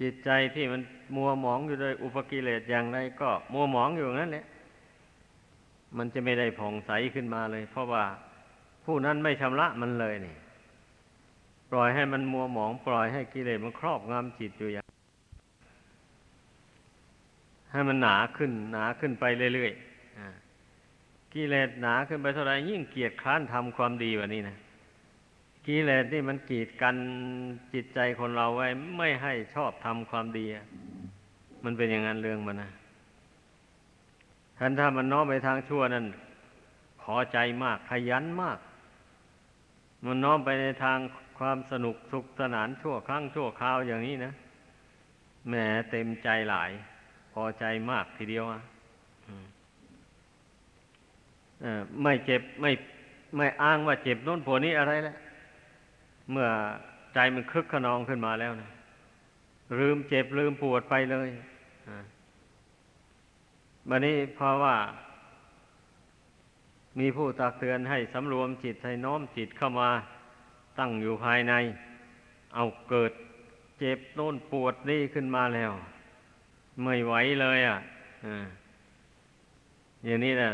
จิตใจที่มันมัวหมองอยู่ด้วยอุปกิเลสอย่างไรก็มัวหมองอยู่นั่นแหละมันจะไม่ได้ผ่องใสขึ้นมาเลย เพราะว่าผู้นั้นไม่ชำระมันเลยนี่ ปล่อยให้มันมัวหมอง ปล่อยให้กิเลสมันครอบงำจิตอยู่อย่างให้มันหนาขึ้น หนาขึ้นไปเรื่อยๆกิเลสหนาขึ้นไปเท่าไรยิ่งเกียดคร้านทำความดีแบบนี้นะ กิเลสนี่มันกีดกันจิตใจคนเราไว้ ไม่ให้ชอบทำความดี มันเป็นอย่างนั้นเรื่องมันนะท่านถ้ามันน้อมไปทางชั่วนั้นพอใจมากขยันมาก มันน้อมไปในทางความสนุกสุขสนานชั่วครั้งชั่วคราวอย่างนี้นะแหมเต็มใจหลาย พอใจมากทีเดียวอะไม่เจ็บไม่ไม่อ้างว่าเจ็บโน้นปวดนี้อะไรแล้ว เมื่อใจมันคึกขนองขึ้นมาแล้วนะลืมเจ็บลืมปวดไปเลยบันนี้เพราะว่า มีผู้ตักเตือนให้สำรวมจิตให้น้อมจิตเข้ามาตั้งอยู่ภายใน เอาเกิดเจ็บโน่นปวดนี่ขึ้นมาแล้ว ไม่ไหวเลยอะอย่างนี้นะ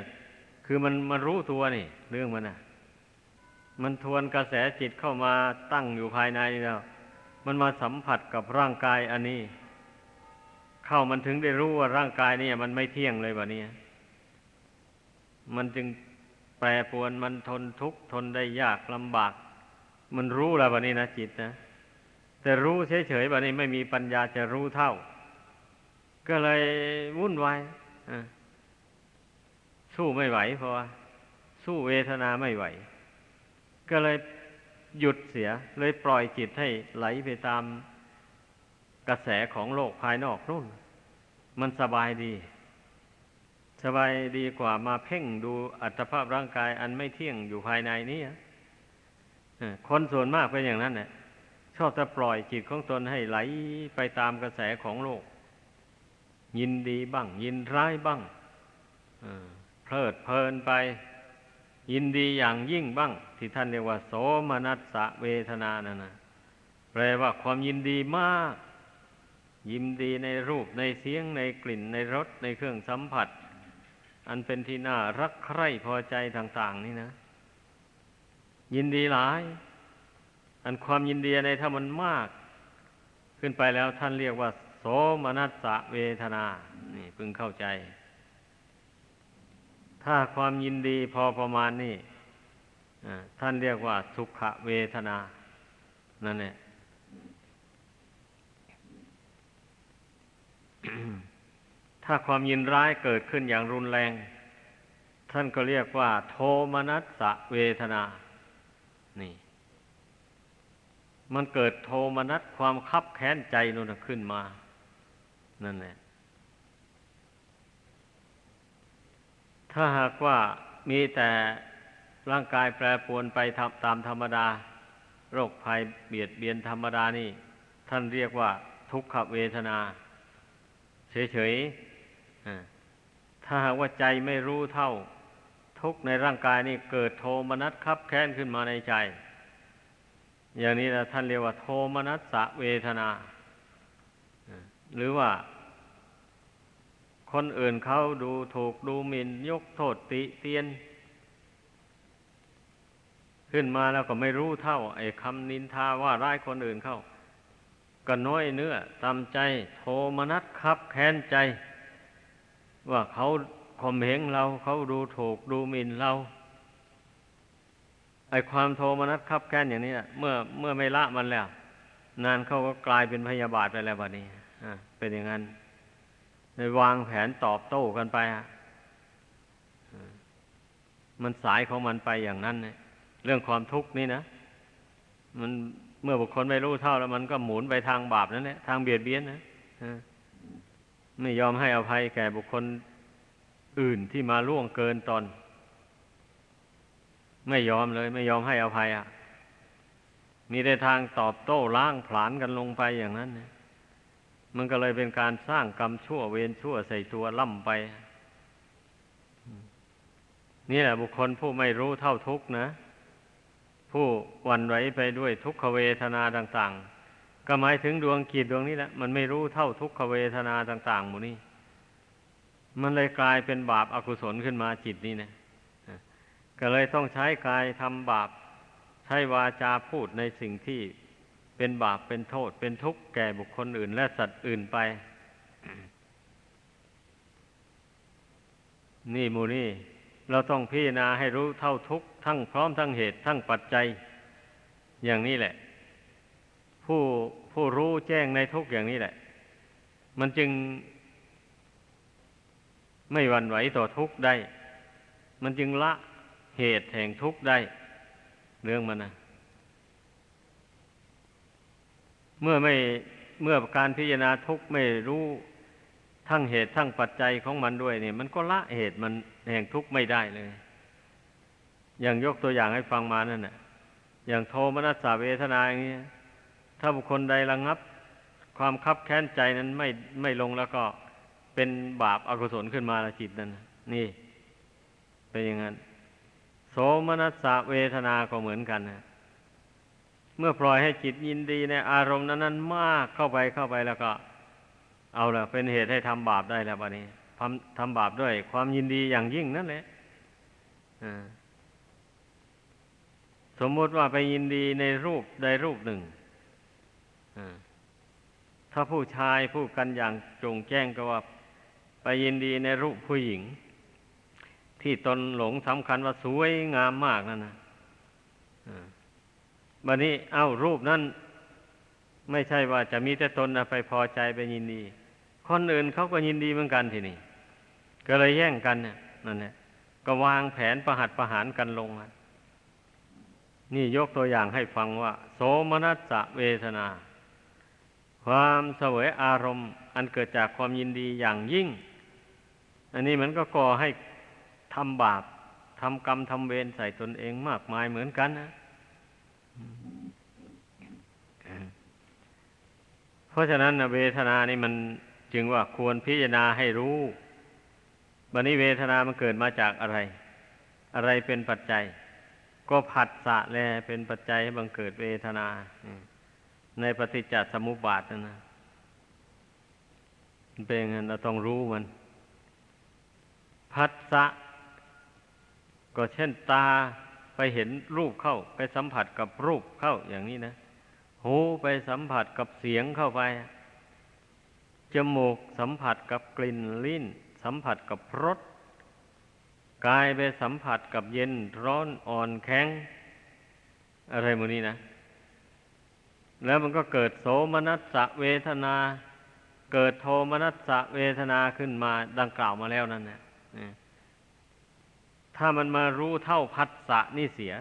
คือมันมันรู้ตัวนี่ เรื่องมันอะ มันทวนกระแสจิตเข้ามาตั้งอยู่ภายในแล้ว มันมาสัมผัสกับร่างกายอันนี้ เข้ามันถึงได้รู้ว่าร่างกายนี่มันไม่เที่ยงเลยแบบนี้มันจึงแปรปวนมันทนทุกข์ทนได้ยากลำบาก มันรู้แล้วแบบนี้นะจิตนะแต่รู้เฉยๆแบบนี้ไม่มีปัญญาจะรู้เท่า ก็เลยวุ่นวายสู้ไม่ไหวเพราะว่าสู้เวทนาไม่ไหว ก็เลยหยุดเสีย เลยปล่อยจิตให้ไหลไปตามกระแสของโลกภายนอกนู่น มันสบายดี สบายดีกว่ามาเพ่งดูอัตภาพร่างกายอันไม่เที่ยงอยู่ภายในนี้คนส่วนมากเป็นอย่างนั้นเนี่ยชอบจะปล่อยจิตของตนให้ไหลไปตามกระแสของโลก ยินดีบ้าง ยินร้ายบ้างเพลิดเพลินไป ยินดีอย่างยิ่งบ้าง ที่ท่านเรียกว่า โสมนัสสะเวทนานั่นนะแปลว่าความยินดีมาก ยินดีในรูปในเสียงในกลิ่นในรสในเครื่องสัมผัส อันเป็นที่น่ารักใคร่พอใจต่าง ๆ นี่นะ ยินดีหลาย อันความยินดีในถ้ามันมาก ขึ้นไปแล้วท่านเรียกว่า โสมนัสสะเวทนา นี่พึงเข้าใจ ถ้าความยินดีพอประมาณนี่ท่านเรียกว่าสุขเวทนา นั่นแหละถ้าความยินร้ายเกิดขึ้นอย่างรุนแรง ท่านก็เรียกว่า โทมนัสสะเวทนา นี่ มันเกิดโทมนัสความคับแค้นใจนู่นขึ้นมา นั่นแหละ ถ้าหากว่ามีแต่ร่างกายแปรปรวนไปตามธรรมดา โรคภัยเบียดเบียนธรรมดานี่ ท่านเรียกว่า ทุกขเวทนา เฉยๆถ้าหากว่าใจไม่รู้เท่า ทุกในร่างกายนี่เกิดโทมนัสคับแค้นขึ้นมาในใจ อย่างนี้นะท่านเรียกว่า โทมนัสสะเวทนา หรือว่า คนอื่นเขาดูถูกดูหมิน่นยกโทษติเตียน ขึ้นมาแล้วก็ไม่รู้เท่า ไอ้คำนินทาว่าร้ายคนอื่นเขาก็น้อยเนื้อตามใจโทมนัสคับแค้นใจ ว่าเขาข่มเหงเราเขาดูถูกดูหมิ่นเรา ไอ้ความโทมนัสคับแค้นอย่างนี้เมื่อเมื่อไม่ละมันแล้ว นานเขาก็กลายเป็นพยาบาทไปแล้วบัดนี้เป็นอย่างนั้น ในวางแผนตอบโต้กันไปฮะมันสายของมันไปอย่างนั้นเนี่ยเรื่องความทุกข์นี่นะมันเมื่อบุคคลไม่รู้เท่าแล้วมันก็หมุนไปทางบาปนั่นแหละทางเบียดเบียนนะไม่ยอมให้อภัยแก่บุคคลอื่นที่มาล่วงเกินตนไม่ยอมเลย ไม่ยอมให้อภัยอะ มีแต่ทางตอบโต้ล้างผลาญกันลงไปอย่างนั้นเนี่ย มันก็เลยเป็นการสร้างกรรมชั่วเวรชั่วใส่ตัวล่ำไป นี่แหละบุคคลผู้ไม่รู้เท่าทุกนะ ผู้วันไหวไปด้วยทุกขเวทนาต่าง ๆ ก็หมายถึงดวงกิจดวงนี้แหละ มันไม่รู้เท่าทุกขเวทนาต่าง ๆ หมู่นี้ มันเลยกลายเป็นบาปอากุศลขึ้นมาจิตนี่นะก็เลยต้องใช้กายทำบาป ใช้วาจาพูดในสิ่งที่ เป็นบาปเป็นโทษ เป็นทุกข์แก่บุคคลอื่น และสัตว์อื่นไป นี่มูนี่ เราต้องพิจารณาให้รู้เท่าทุกข์ทั้งพร้อมทั้งเหตุทั้งปัจจัย อย่างนี้แหละ ผู้ผู้รู้แจ้งในทุกอย่างนี้แหละ มันจึงไม่หวั่นไหวต่อทุกข์ได้ มันจึงละเหตุแห่งทุกข์ได้ เรื่องมันนะ เมื่อไม่เมื่อการพิจารณาทุกข์ไม่รู้ทั้งเหตุทั้งปัจจัยของมันด้วยเนี่ย มันก็ละเหตุมันแห่งทุกข์ไม่ได้เลย อย่างยกตัวอย่างให้ฟังมานั่นน่ะอย่างโทมนัสสาเวทนาอย่างนี้ถ้าบุคคลใดระงับ ความคับแค้นใจนั้นไม่ไม่ลงแล้วก็เป็นบาปอากุศลขึ้นมาละจิตนั้นนี่ เป็นอย่างนั้นโสมนัสสะเวทนาก็เหมือนกันนะ เมื่อปล่อยให้จิตยินดีในอารมณ์นั้นๆมากเข้าไปเข้าไปแล้วก็ เอาละเป็นเหตุให้ทำบาปได้แล้วบัดนี้ทำทำบาปด้วย ความยินดีอย่างยิ่งนั่นแหละสมมติว่าไปยินดีในรูปใดรูปหนึ่งถ้าผู้ชายผู้กันอย่างจงแจ้งก็ว่า ไปยินดีในรูปผู้หญิง ที่ตนหลงสำคัญว่าสวยงามมากนั่นนะ บัดนี้เอ้ารูปนั้น ไม่ใช่ว่าจะมีแต่ตนไปพอใจไปยินดี คนอื่นเขาก็ยินดีเหมือนกันทีนี้ก็เลยแย่งกันเนี่ยนั่นแหละก็วางแผนประหัตประหารกันลงนี่ยกตัวอย่างให้ฟังว่า โสมนัสะเวทนา ความเสวยอารมณ์ อันเกิดจากความยินดีอย่างยิ่ง อันนี้มันก็ก่อให้ทำบาปทำกรรมทำเวรใส่ตนเองมากมายเหมือนกันนะ เพราะฉะนั้นเวทนานี่มันจึงว่าควรพิจารณาให้รู้บันนี้เวทนามันเกิดมาจากอะไร อะไรเป็นปัจจัย ก็ผัสสะแลเป็นปัจจัยให้บังเกิดเวทนา ในปฏิจจสมุปบาทนั่นนะเป็นงั้นเราต้องรู้มัน ผัสสะก็เช่นตา ไปเห็นรูปเข้า ไปสัมผัสกับรูปเข้าอย่างนี้นะ หูไปสัมผัสกับเสียงเข้าไป จมูกสัมผัสกับกลิ่นลิ้น สัมผัสกับรสกายไปสัมผัสกับเย็นร้อนอ่อนแข็ง อะไรโมนี้นะ แล้วมันก็เกิดโสมนัสสะเวทนา เกิดโทมนัสสะเวทนาขึ้นมาดังกล่าวมาแล้วนั่นแหละ ถ้ามันมารู้เท่าพัสสะนี่เสีย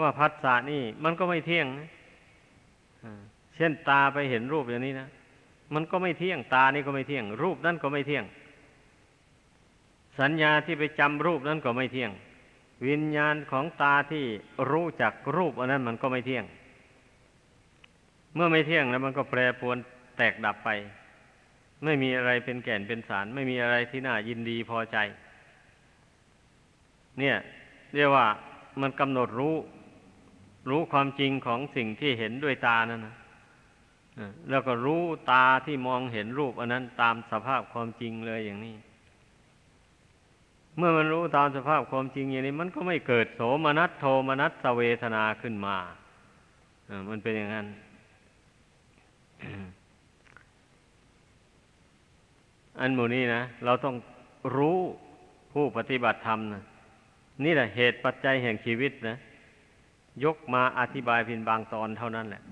ว่าพัสสะนี่ มันก็ไม่เที่ยงนะเช่นตาไปเห็นรูปอย่างนี้นะ มันก็ไม่เที่ยง ตานี่ก็ไม่เที่ยง รูปนั่นก็ไม่เที่ยง สัญญาที่ไปจำรูปนั้นก็ไม่เที่ยง วิญญาณของตาที่รู้จักรูปอันนั้นมันก็ไม่เที่ยง เมื่อไม่เที่ยงแล้วมันก็แปรปรวนแตกดับไป ไม่มีอะไรเป็นแก่นเป็นสาร ไม่มีอะไรที่น่ายินดีพอใจ เนี่ยเรียกว่ามันกำหนดรู้ รู้ความจริงของสิ่งที่เห็นด้วยตานั่นนะแล้วก็รู้ตาที่มองเห็นรูป อันนั้นตามสภาพความจริงเลยอย่างนี้ เมื่อมันรู้ตามสภาพความจริงอย่างนี้ มันก็ไม่เกิดโสมนัสโทมนัสเวทนาขึ้นมามันเป็นอย่างนั้น อันหมู่นี้นะ เราต้องรู้ผู้ปฏิบัติธรรมนะ นี่แหละเหตุปัจจัยแห่งชีวิตนะ ยกมาอธิบายเพียงบางตอนเท่านั้นแหละ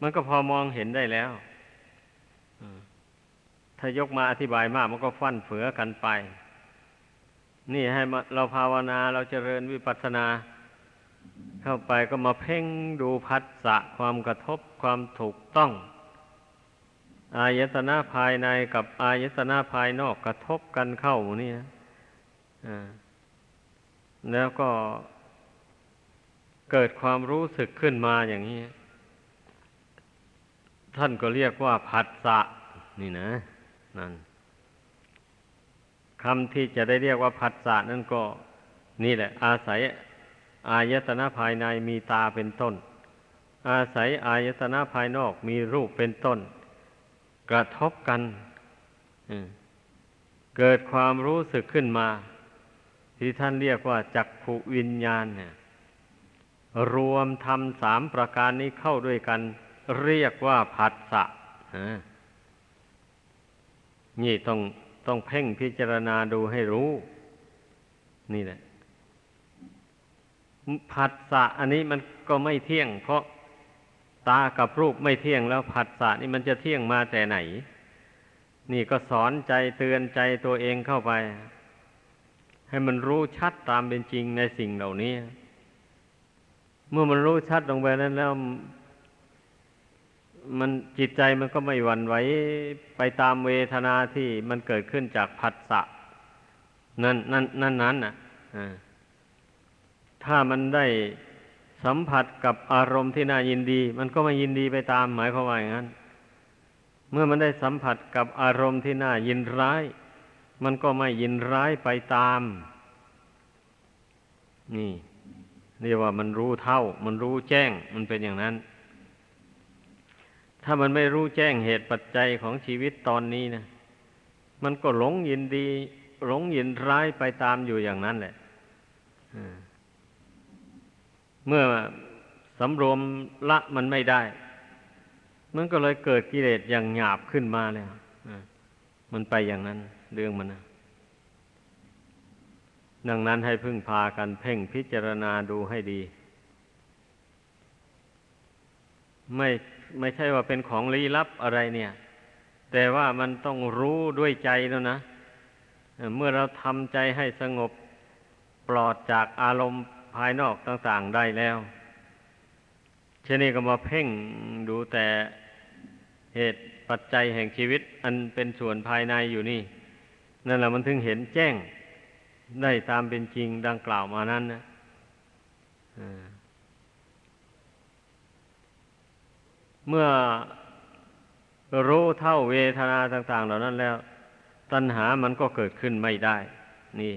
มันก็พอมองเห็นได้แล้วถ้ายกมาอธิบายมาก มันก็ฟั่นเฟือกันไป นี่ให้เราภาวนาเราเจริญวิปัสสนา เข้าไปก็มาเพ่งดูพัสสะความกระทบความถูกต้อง อายตนะภายในกับอายตนะภายนอกกระทบกันเข้านี่นะแล้วก็เกิดความรู้สึกขึ้นมาอย่างนี้ ท่านก็เรียกว่าผัสสะนี่นะ นั่นคำที่จะได้เรียกว่าผัสสะนั่นก็ นี่แหละ อาศัย อายตนะภายในมีตาเป็นต้น อาศัยอายตนะภายนอกมีรูปเป็นต้น กระทบกันเกิดความรู้สึกขึ้นมา ที่ท่านเรียกว่าจักขวิญญาณเนี่ย รวมทำสามประการนี้เข้าด้วยกัน เรียกว่าผัสสะนี่ต้องต้องเพ่งพิจารณาดูให้รู้ นี่แหละผัสสะอันนี้มันก็ไม่เที่ยง เพราะ ตากับรูปไม่เที่ยงแล้วผัสสะนี่มันจะเที่ยงมาแต่ไหน นี่ก็สอนใจเตือนใจตัวเองเข้าไป ให้มันรู้ชัดตามเป็นจริงในสิ่งเหล่านี้ เมื่อมันรู้ชัดลงไปนั้นแล้ว มันจิตใจมันก็ไม่หวั่นไหวไปตามเวทนาที่มันเกิดขึ้นจากผัสสะนั่นนั่นนั่นนั้นอะถ้ามันได้ สัมผัสกับอารมณ์ที่น่ายินดี มันก็ไม่ยินดีไปตามหมายความว่าอย่างนั้น เมื่อมันได้สัมผัสกับอารมณ์ที่น่ายินร้าย มันก็ไม่ยินร้ายไปตาม นี่เรียกว่ามันรู้เท่า มันรู้แจ้ง มันเป็นอย่างนั้น ถ้ามันไม่รู้แจ้งเหตุปัจจัยของชีวิตตอนนี้นะ มันก็หลงยินดี หลงยินร้ายไปตามอยู่อย่างนั้นแหละ เมื่อสำรวมละมันไม่ได้ มันก็เลยเกิดกิเลสอย่างหยาบขึ้นมาแล้วมันไปอย่างนั้นเรื่องมันนะดังนั้นให้พึ่งพากันเพ่งพิจารณาดูให้ดี ไม่ไม่ใช่ว่าเป็นของลี้ลับอะไรเนี่ย แต่ว่ามันต้องรู้ด้วยใจแล้วนะ เมื่อเราทำใจให้สงบปลอดจากอารมณ์ ภายนอกต่างๆได้แล้ว เช่นนี้ก็มาเพ่งดูแต่เหตุปัจจัยแห่งชีวิต อันเป็นส่วนภายในอยู่นี่ นั่นแหละมันถึงเห็นแจ้งได้ตามเป็นจริงดังกล่าวมานั้นนะเมื่อรู้เท่าเวทนาต่าง ๆ เหล่านั้นแล้ว ตัณหามันก็เกิดขึ้นไม่ได้ นี่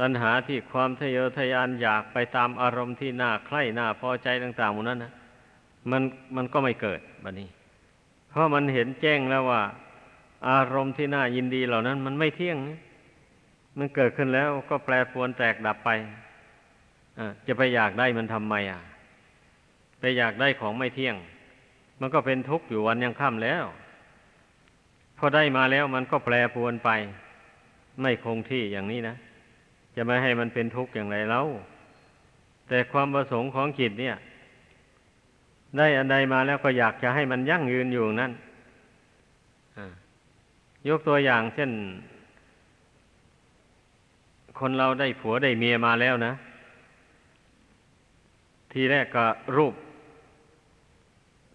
ตัณหาที่ความทะเยอทะยานอยากไปตามอารมณ์ที่น่าใคร่น่าพอใจต่างๆหมดนั้นนะมันมันก็ไม่เกิดบัดนี้ เพราะมันเห็นแจ้งแล้วว่า อารมณ์ที่น่ายินดีเหล่านั้น มันไม่เที่ยง มันเกิดขึ้นแล้วก็แปรปรวนแตกดับไปจะไปอยากได้มันทำไมอะ ไปอยากได้ของไม่เที่ยง มันก็เป็นทุกข์อยู่วันยังค่ำแล้ว พอได้มาแล้วมันก็แปรปรวนไป ไม่คงที่อย่างนี้นะ จะไม่ให้มันเป็นทุกข์อย่างไรเล่าแต่ความประสงค์ของจิตเนี่ย ได้อันใดมาแล้วก็อยากจะให้มันยั่งยืนอยู่นั่นยกตัวอย่างเช่น คนเราได้ผัวได้เมียมาแล้วนะ ทีแรกก็รูป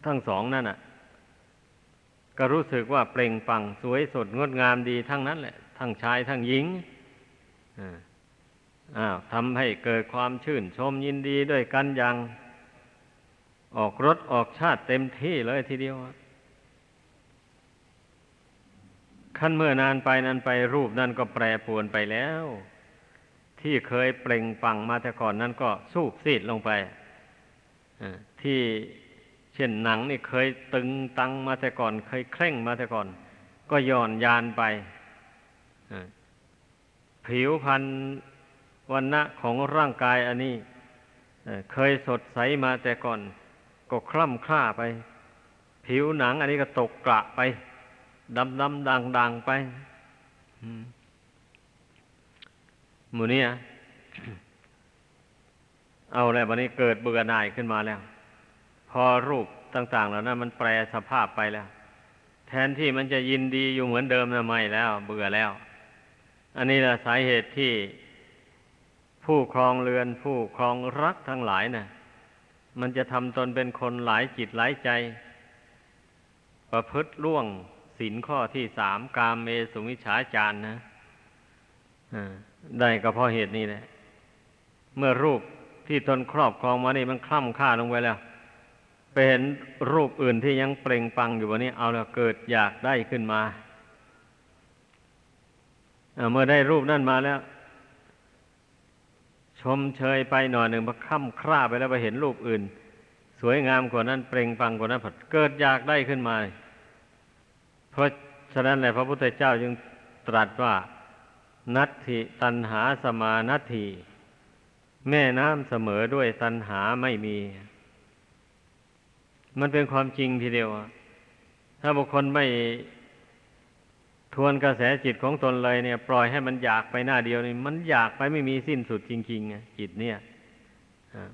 ทั้งสองนั่นอะ ก็รู้สึกว่าเปล่งปังสวยสดงดงามดีทั้งนั้นแหละ ทั้งชายทั้งหญิงอ่า อ้าวทำให้เกิดความชื่นชมยินดีด้วยกันอย่าง ออกรถออกชาติเต็มที่เลยทีเดียวขั้นเมื่อนานไปนานไปรูปนั่นก็แปรปรวนไปแล้ว ที่เคยเปล่งปังมาแต่ก่อนนั้นก็สูบซีดลงไปที่เช่นหนังนี่เคยตึงตังมาแต่ก่อน เคยเคร่งมาแต่ก่อน ก็ย่อนยานไปผิวพัน วันณะของร่างกายอันนี้เคยสดใสมาแต่ก่อน ก็คล่ำคล้าไป ผิวหนังอันนี้ก็ตกกระไปดำดำดังดังไปหมูนี่เอาแล้ววันนี้เกิดเบื่อหน่ายขึ้นมาแล้ว พอรูปต่างๆแล้วนั้นมันแปรสภาพไปแล้ว แทนที่มันจะยินดีอยู่เหมือนเดิมนะไม่แล้ว เบื่อแล้ว อันนี้แหละสาเหตุที่ ผู้ครองเรือนผู้ครองรักทั้งหลายนะ่ะ มันจะทำตนเป็นคนหลายจิตหลายใจ ประพฤติล่วงศีลข้อที่สามกามเมสุมิฉาจารนะได้ก็เพราะเหตุนี้แหละ เมื่อรูปที่ตนครอบครองมานี่มันคล่ำค่าลงไปแล้ว ไปเห็นรูปอื่นที่ยังเปล่งปังอยู่วันนี้เอาแล้วเกิดอยากได้ขึ้นมา เมื่อได้รูปนั่นมาแล้ว ชมเชยไปหน่อยหนึ่งพอค่ำคร่าไปแล้วไปเห็นรูปอื่น สวยงามกว่านั้นเปล่งปังกว่านั้นผัดเกิดอยากได้ขึ้นมา เพราะฉะนั้นแหละพระพุทธเจ้าจึงตรัสว่า นัตถิตันหาสมานัตถิแม่น้ำเสมอด้วยตันหาไม่มี มันเป็นความจริงทีเดียวถ้าบุคคลไม่ ทวนกระแสจิตของตนเลยเนี่ย ปล่อยให้มันอยากไปหน้าเดียวนี่มันอยากไปไม่มีสิ้นสุดจริงๆไงจิตเนี่ย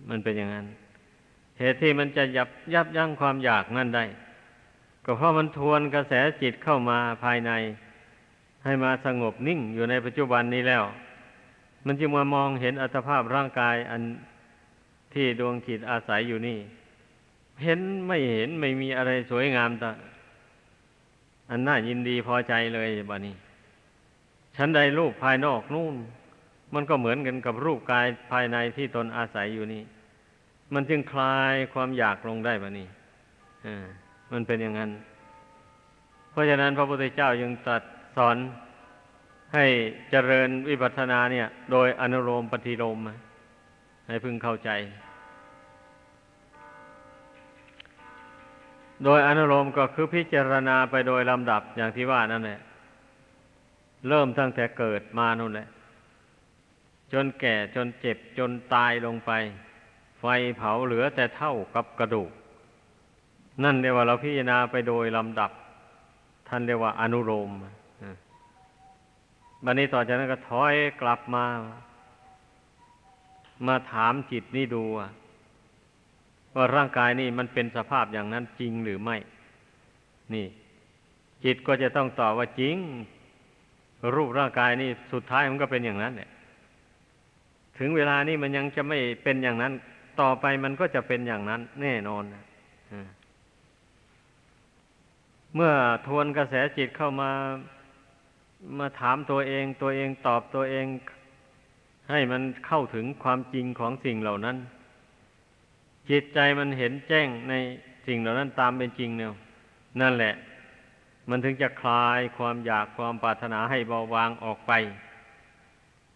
มันเป็นอย่างนั้น เหตุที่มันจะยับยับยั้งความอยากนั่นได้ ก็เพราะมันทวนกระแสจิตเข้ามาภายใน ให้มาสงบนิ่งอยู่ในปัจจุบันนี้แล้ว มันจึงมามองเห็นอัตภาพร่างกายอันที่ดวงจิตอาศัยอยู่นี่ เห็นไม่เห็นไม่มีอะไรสวยงามต่ อันน่ายินดีพอใจเลยบานี้ชั้นใดรูปภายนอกนู่น มันก็เหมือนกันกับรูปกายภายในที่ตนอาศัยอยู่นี่ มันจึงคลายความอยากลงได้บานี้อ่ามันเป็นอย่างนั้น เพราะฉะนั้นพระพุทธเจ้ายังตรัสสอนให้เจริญวิปัสสนาเนี่ย โดยอนุโลมปฏิโลมให้พึงเข้าใจ โดยอนุโลมก็คือพิจารณาไปโดยลำดับอย่างที่ว่านั่นแหละเริ่มตั้งแต่เกิดมานู่นแหละ จนแก่จนเจ็บจนตายลงไป ไฟเผาเหลือแต่เท่ากับกระดูก นั่นเรียกว่าเราพิจารณาไปโดยลำดับ ท่านเรียกว่าอนุโลมบันนี้ต่อจากนั้นก็ถอยกลับมา มาถามจิตนี่ดู ว่าร่างกายนี่มันเป็นสภาพอย่างนั้นจริงหรือไม่ นี่ จิตก็จะต้องตอบว่าจริง รูปร่างกายนี่สุดท้ายมันก็เป็นอย่างนั้นเนี่ยถึงเวลานี่มันยังจะไม่เป็นอย่างนั้น ต่อไปมันก็จะเป็นอย่างนั้น แน่นอนเมื่อทวนกระแสจิตเข้ามามาถามตัวเองตัวเองตอบตัวเอง ให้มันเข้าถึงความจริงของสิ่งเหล่านั้น จิตใจมันเห็นแจ้งในสิ่งเหล่านั้นตามเป็นจริงเนี่ยนั่นแหละ มันถึงจะคลายความอยากความปรารถนาให้เบาบางออกไป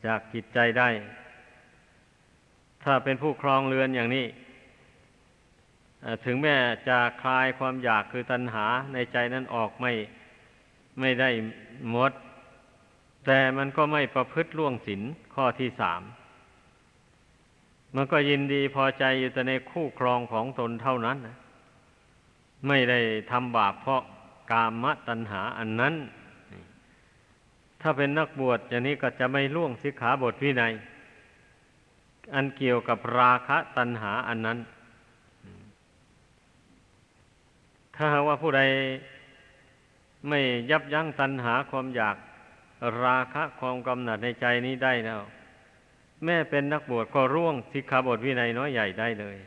จากจิตใจได้ ถ้าเป็นผู้ครองเรือนอย่างนี้ถึงแม้จะคลายความอยากคือตัณหาในใจนั้นออกไม่ไม่ได้หมด แต่มันก็ไม่ประพฤติล่วงศีลข้อที่สาม มันก็ยินดีพอใจอยู่แต่ในคู่ครองของตนเท่านั้นนะไม่ได้ทำบาปเพราะกามตัณหาอันนั้น ถ้าเป็นนักบวชอย่างนี้ก็จะไม่ล่วงสิกขาบทวินัย อันเกี่ยวกับราคะตัณหาอันนั้น ถ้าว่าผู้ใดไม่ยับยั้งตัณหาความอยากราคะความกำหนัดในใจนี้ได้แล้ว แม่เป็นนักบวชก็ร่วงสิกขาบทวินัยน้อยใหญ่ได้เลย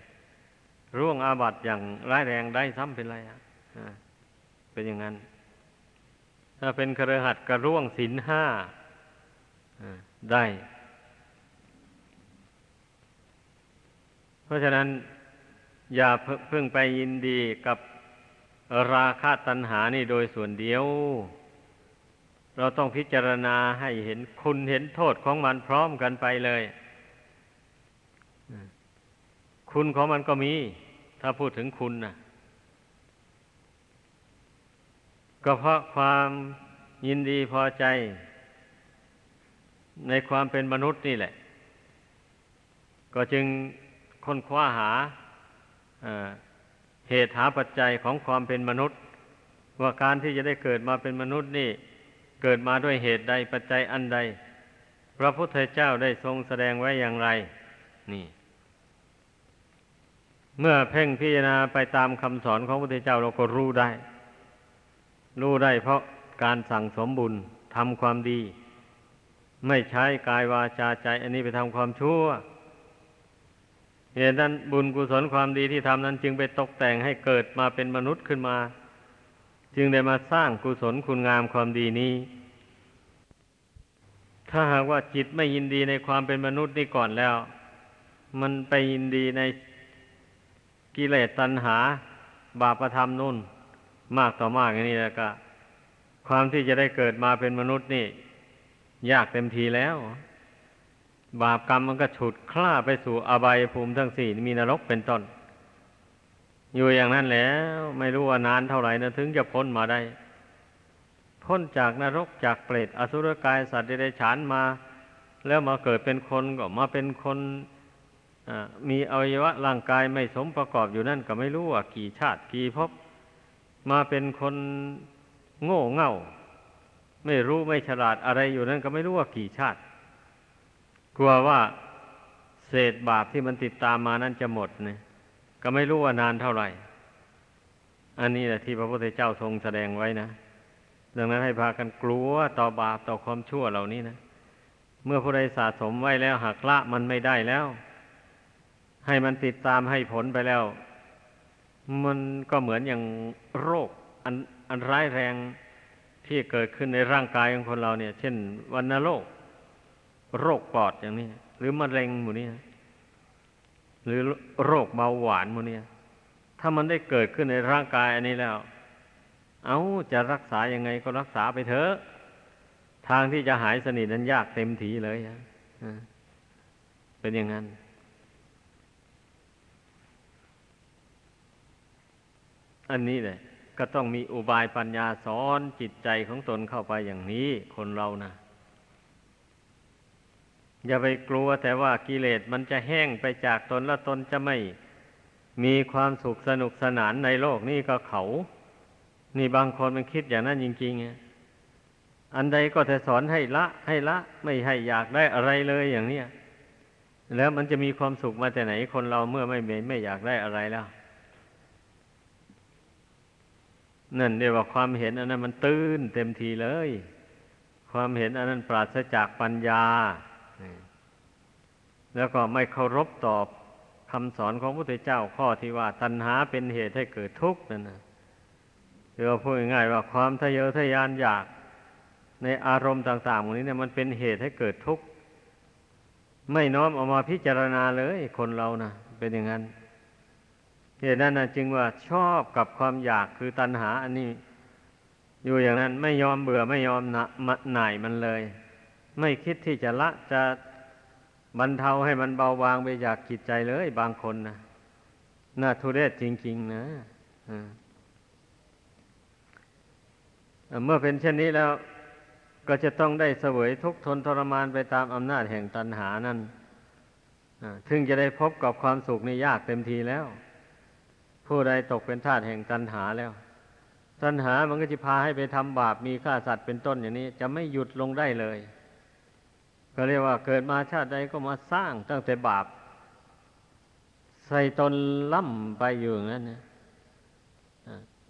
ร่วงอาบัติอย่างร้ายแรงได้ซ้ำเป็นไรอะเป็นอย่างนั้น ถ้าเป็นครหัดก็ร่วงศีลห้าได้ เพราะฉะนั้น อย่าเพิ่งไปยินดีกับราคะตัณหานี่โดยส่วนเดียว เราต้องพิจารณาให้เห็นคุณเห็นโทษของมันพร้อมกันไปเลย คุณของมันก็มี ถ้าพูดถึงคุณนะก็เพราะความยินดีพอใจ ในความเป็นมนุษย์นี่แหละ ก็จึงค้นคว้าหาเหตุหาปัจจัยของความเป็นมนุษย์ ว่าการที่จะได้เกิดมาเป็นมนุษย์นี่ เกิดมาด้วยเหตุใดปัจจัยอันใด พระพุทธเจ้าได้ทรงแสดงไว้อย่างไร นี่ เมื่อเพ่งพิจารณาไปตามคำสอนของพระพุทธเจ้าเราก็รู้ได้ รู้ได้เพราะการสั่งสมบุญทำความดี ไม่ใช้กายวาจาใจ อันนี้ไปทำความชั่วเหตุนั้นบุญกุศลความดีที่ทำนั้นจึงไปตกแต่งให้เกิดมาเป็นมนุษย์ขึ้นมา จึงได้มาสร้างกุศลคุณงามความดีนี้ ถ้าหากว่าจิตไม่ยินดีในความเป็นมนุษย์นี่ก่อนแล้ว มันไปยินดีในกิเลสตัณหา บาปธรรมนุ่น มากต่อมากอย่างนี้แล้วก็ ความที่จะได้เกิดมาเป็นมนุษย์นี่ ยากเต็มทีแล้ว บาปกรรมมันก็ฉุดคล้าไปสู่อบายภูมิทั้งสี่มีนรกเป็นต้น อยู่อย่างนั้นแล้วไม่รู้ว่านานเท่าไหร่นะถึงจะพ้นมาได้ พ้นจากนรกจากเปรตอสุรกายสัตว์เดรัจฉานมา แล้วมาเกิดเป็นคนก็มาเป็นคนมีอวัยวะร่างกายไม่สมประกอบอยู่นั่นก็ไม่รู้ว่ากี่ชาติกี่ภพมาเป็นคนโง่เง่า ไม่รู้ไม่ฉลาดอะไรอยู่นั่นก็ไม่รู้ว่ากี่ชาติ กลัวว่าเศษบาปที่มันติดตามมานั้นจะหมดเนี่ย ก็ไม่รู้ว่านานเท่าไหร่ อันนี้แหละที่พระพุทธเจ้าทรงแสดงไว้นะ ดังนั้นให้พากันกลัวต่อบาปต่อความชั่วเหล่านี้นะ เมื่อผู้ใดสะสมไว้แล้วหักละมันไม่ได้แล้ว ให้มันติดตามให้ผลไปแล้ว มันก็เหมือนอย่างโรคอันอันร้ายแรงที่เกิดขึ้นในร่างกายของคนเราเนี่ย เช่น วันโรค โรคปอดอย่างนี้ หรือมะเร็งหมู่นี้ หรือโรคเบาหวานหมู่นี้ถ้ามันได้เกิดขึ้นในร่างกายอันนี้แล้ว เอาจะรักษายังไงก็รักษาไปเถอะ ทางที่จะหายสนิทนั้นยากเต็มทีเลยะเป็นอย่างนั้น อันนี้เลยก็ต้องมีอุบายปัญญาสอนจิตใจของตนเข้าไปอย่างนี้คนเราน่ะ อย่าไปกลัวแต่ว่ากิเลสมันจะแห้งไปจากตนแล้วตนจะไม่มีความสุขสนุกสนานในโลกนี่ก็เขา นี่บางคนมันคิดอย่างนั้นจริงๆ อันใดก็จะสอนให้ละให้ละ ไม่ให้อยากได้อะไรเลยอย่างนี้แล้วมันจะมีความสุขมาแต่ไหนคนเราเมื่อไม่ไม่อยากได้อะไรแล้วนั่นเรียกว่าความเห็นอันนั้นมันตื้นเต็มทีเลย ความเห็นอันนั้นปราศจากปัญญา แล้วก็ไม่เคารพตอบคำสอนของพระพุทธเจ้าข้อที่ว่า ตัณหาเป็นเหตุให้เกิดทุกข์นั่นนะเรียวพูดง่ายๆว่าความทะเยอทะยานอยากในอารมณ์ต่างๆนี้เนี่ยมันเป็นเหตุให้เกิดทุกข์ไม่น้อมออกมาพิจารณาเลยคนเรานะเป็นอย่างนั้นเหตุนั้นนะจึงว่าชอบกับความอยากคือตัณหาอันนี้ อยู่อย่างนั้นไม่ยอมเบื่อไม่ยอมหน่ายมันเลย ไม่คิดที่จะละจะบรรเทาให้มันเบาบางไปจากจิตใจเลยบางคนนะน่าทุเรศจริง ๆ นะเมื่อเป็นเช่นนี้แล้วก็จะต้องได้เสวยทุกทนทรมานไปตามอำนาจแห่งตัณหานั้นถึงจะได้พบกับความสุขในยากเต็มทีแล้ว ผู้ใดตกเป็นทาสแห่งตัณหาแล้ว ตัณหามันก็จะพาให้ไปทำบาปมีฆ่าสัตว์เป็นต้นอย่างนี้ จะไม่หยุดลงได้เลย ก็เรียกว่าเกิดมาชาติใดก็มาสร้างตั้งแต่บาป ใส่ตนล่ำไปอยู่อย่างนั้นนะ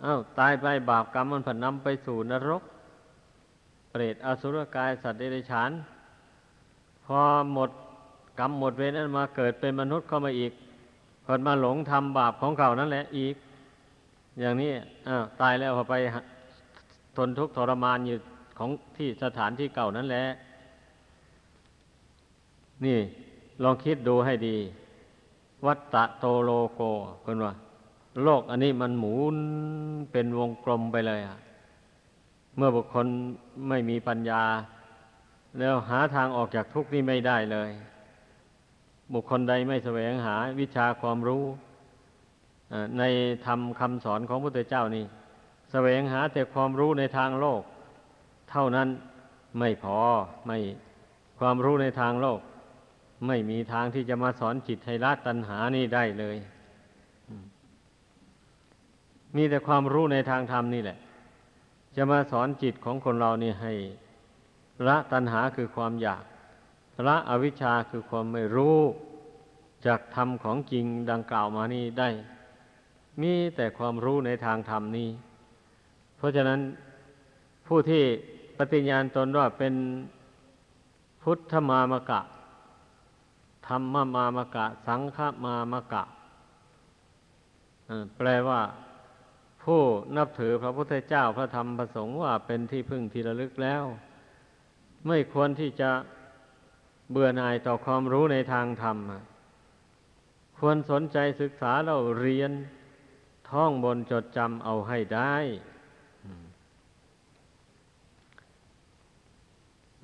อ้าวตายไปบาปกรรมมันผันนำไปสู่นรก เปรตอสุรกายสัตว์เดรัจฉาน พอหมดกรรมหมดเวรนั้นมาเกิดเป็นมนุษย์เข้ามาอีกคนมาหลงทำบาปของเขานั่นแหละอีก อย่างนี้อ้าวตายแล้วพอไปทนทุกข์ทรมานอยู่ของที่สถานที่เก่านั่นแหละ นี่ลองคิดดูให้ดี วัตตะโตโลโกเพื่อนว่า โลกอันนี้มันหมุนเป็นวงกลมไปเลยอะเมื่อบุคคลไม่มีปัญญา แล้วหาทางออกจากทุกข์นี้ไม่ได้เลย บุคคลใดไม่แสวงหาวิชาความรู้ในธรรมคำสอนของพระพุทธเจ้านี่แสวงหาแต่ความรู้ในทางโลก เท่านั้นไม่พอไม่ความรู้ในทางโลก ไม่มีทางที่จะมาสอนจิตให้ละตัณหานี่ได้เลย มีแต่ความรู้ในทางธรรมนี่แหละ จะมาสอนจิตของคนเรานี่ให้ละตัณหาคือความอยากละอวิชชาคือความไม่รู้จากธรรมของจริงดังกล่าวมานี้ได้ มีแต่ความรู้ในทางธรรมนี้ เพราะฉะนั้นผู้ที่ปฏิญญาณตนว่าเป็นพุทธมามกะ รรมมามกะ สังฆมามกะ แปลว่า ผู้นับถือพระพุทธเจ้าพระธรรมพระสงฆ์ว่าเป็นที่พึ่งที่ระลึกแล้ว ไม่ควรที่จะเบื่อหน่ายต่อความรู้ในทางธรรม ควรสนใจศึกษาเราเรียนท่องบนจดจำเอาให้ได้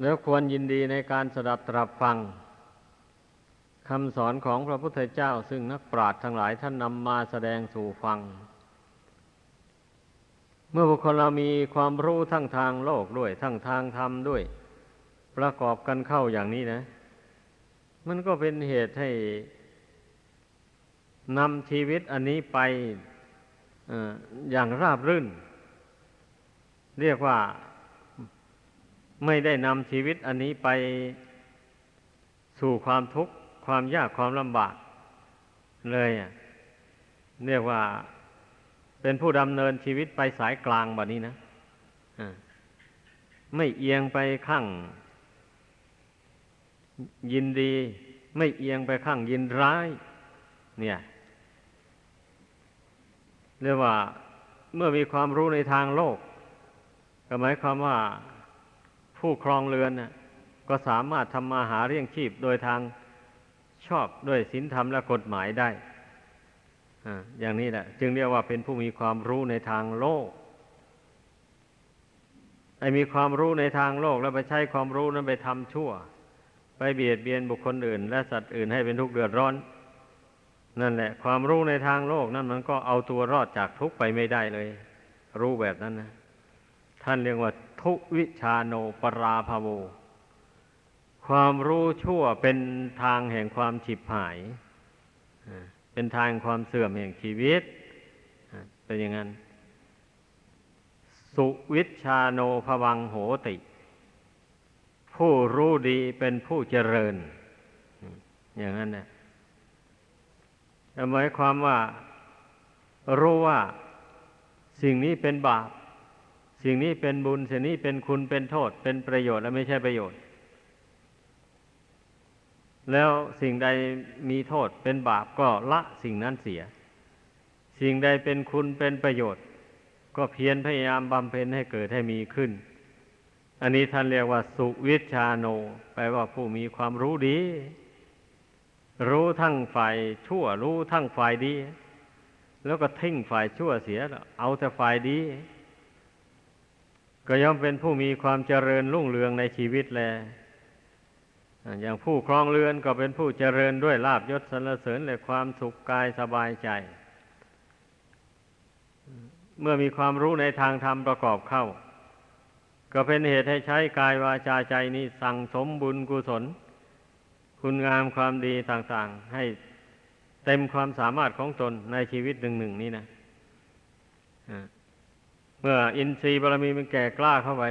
แล้วควรยินดีในการสดับตรับฟัง คำสอนของพระพุทธเจ้า ซึ่งนักปราชญ์ทั้งหลายท่านนำมาแสดงสู่ฟัง เมื่อบุคคลเรามีความรู้ทั้งทางโลกด้วย ทั้งทางธรรมด้วย ประกอบกันเข้าอย่างนี้นะ มันก็เป็นเหตุให้นำชีวิตอันนี้ไปออย่างราบรื่น เรียกว่าไม่ได้นำชีวิตอันนี้ไปสู่ความทุกข์ ความยากความลำบาก เลยเรียกว่าเป็นผู้ดำเนินชีวิตไปสายกลางแบบนี้นะไม่เอียงไปข้าง ยินดี ไม่เอียงไปข้างยินร้าย เนี่ยเรียกว่าเมื่อมีความรู้ในทางโลก ก็หมายความว่าผู้ครองเรือนนะก็สามารถทำมาหาเลี้ยงชีพโดยทาง ชอบด้วยศีลธรรมและกฎหมายได้อย่างนี้แหละ จึงเรียกว่าเป็นผู้มีความรู้ในทางโลก ไอ้มีความรู้ในทางโลกแล้วไปใช้ความรู้นั้นไปทำชั่ว ไปเบียดเบียนบุคคลอื่น และสัตว์อื่นให้เป็นทุกข์เดือดร้อน นั่นแหละ ความรู้ในทางโลกนั้นมันก็เอาตัวรอดจากทุกข์ไปไม่ได้เลย รู้แบบนั้นนะ ท่านเรียกว่า ทุวิชาโนปราภาโว ความรู้ชั่วเป็นทางแห่งความฉิบหาย เป็นทางความเสื่อมแห่งชีวิต เป็นอย่างนั้น สุวิชาโนภวังโหติ ผู้รู้ดีเป็นผู้เจริญ อย่างนั้นนะหมายความว่ารู้ว่าสิ่งนี้เป็นบาป สิ่งนี้เป็นบุญ สิ่งนี้เป็นคุณเป็นโทษ เป็นประโยชน์และไม่ใช่ประโยชน์ แล้วสิ่งใดมีโทษเป็นบาปก็ละสิ่งนั้นเสีย สิ่งใดเป็นคุณเป็นประโยชน์ ก็เพียรพยายามบำเพ็ญให้เกิดให้มีขึ้น อันนี้ท่านเรียกว่า สุวิชาโน แปลว่าผู้มีความรู้ดี รู้ทั้งฝ่ายชั่วรู้ทั้งฝ่ายดี แล้วก็ทิ้งฝ่ายชั่วเสีย เอาแต่ฝ่ายดี ก็ย่อมเป็นผู้มีความเจริญรุ่งเรืองในชีวิตแล อย่างผู้ครองเรือนก็เป็นผู้เจริญด้วยลาบยศสรรเสริญและความสุขกายสบายใจ เมื่อมีความรู้ในทางธรรมประกอบเข้า ก็เป็นเหตุให้ใช้กายวาจาใจนี้สั่งสมบุญกุศล คุณงามความดีต่างๆ ให้เต็มความสามารถของตนในชีวิตหนึ่งหนึ่งนี้นะเมื่ออินทรีย์บารมีมันแก่กล้าเข้าไป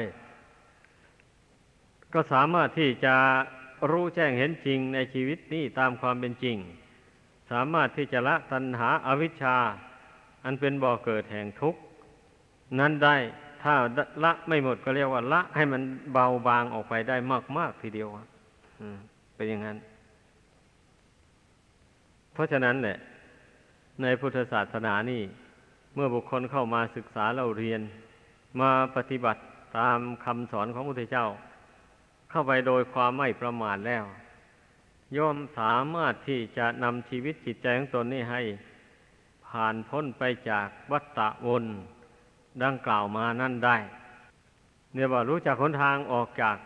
ก็สามารถที่จะ รู้แจ้งเห็นจริงในชีวิตนี้ตามความเป็นจริง สามารถที่จะละตัณหาอาวิชชา อันเป็นบ่อเกิดแห่งทุกข์ นั้นได้ถ้าละไม่หมดก็เรียกว่า ละให้มันเบาบางออกไปได้มาก ๆ ทีเดียวเป็นอย่างนั้น เพราะฉะนั้นแหละ ในพุทธศาสนานี่ เมื่อบุคคลเข้ามาศึกษาเราเรียน มาปฏิบัติตามคำสอนของพระพุทธเจ้า เข้าไปโดยความไม่ประมาทแล้วย่อมสามารถที่จะนำชีวิตจิตใจของตนนี้ให้ ผ่านพ้นไปจากวัฏฏะวนดังกล่าวมานั่นได้ เนี่ยว่ารู้จักหนทางออกจาก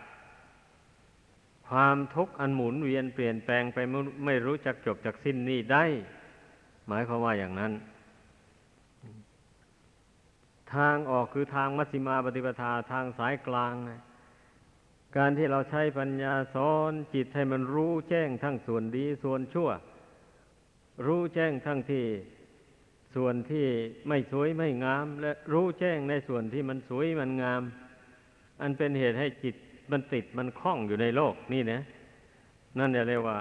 ความทุกข์อันหมุนเวียนเปลี่ยนแปลงไปไม่รู้จักจบจากสิ้นนี้ได้ หมายความว่าอย่างนั้น ทางออกคือทางมัชฌิมาปฏิปทาทางสายกลาง การที่เราใช้ปัญญาสอนจิตให้มันรู้แจ้งทั้งส่วนดีส่วนชั่ว รู้แจ้งทั้งที่ส่วนที่ไม่สวยไม่งาม และรู้แจ้งในส่วนที่มันสวยมันงาม อันเป็นเหตุให้จิตมันติดมันคล้องอยู่ในโลกนี่นะ นั่นเรียกว่า